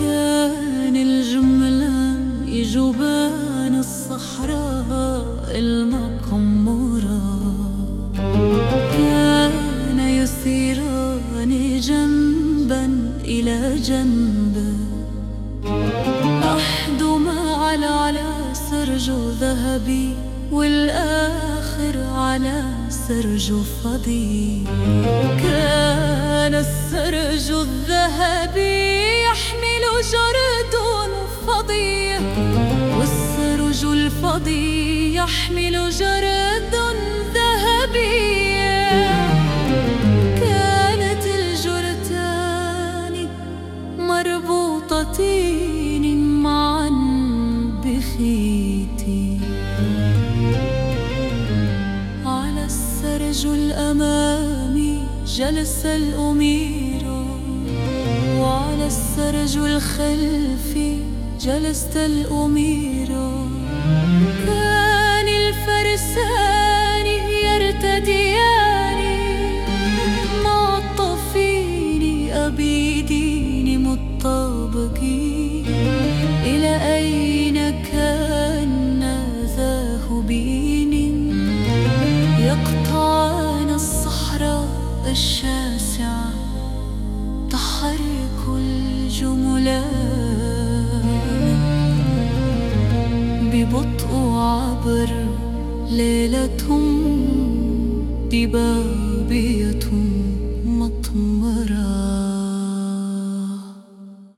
كان الجملة يجوبان الصحراء المقمورة كان يسيران جنبا إلى جنب. على على سرج ذهبي والآخر على سرج فضي كان السرج الذهبي يحمل جرد فضي والسرج الفضي يحمل جرد ذهبي كانت الجرتان مربوطتين معا بخيتي السرج الأمامي جلس الأمير وعلى السرج الخلفي جلست الأمير كان الفرسان يرتديان معطفين أبيدين مطابقين إلى يقطعان الصحراء الشاسعة تحرك الجملان ببطء عبر ليلة ضبابية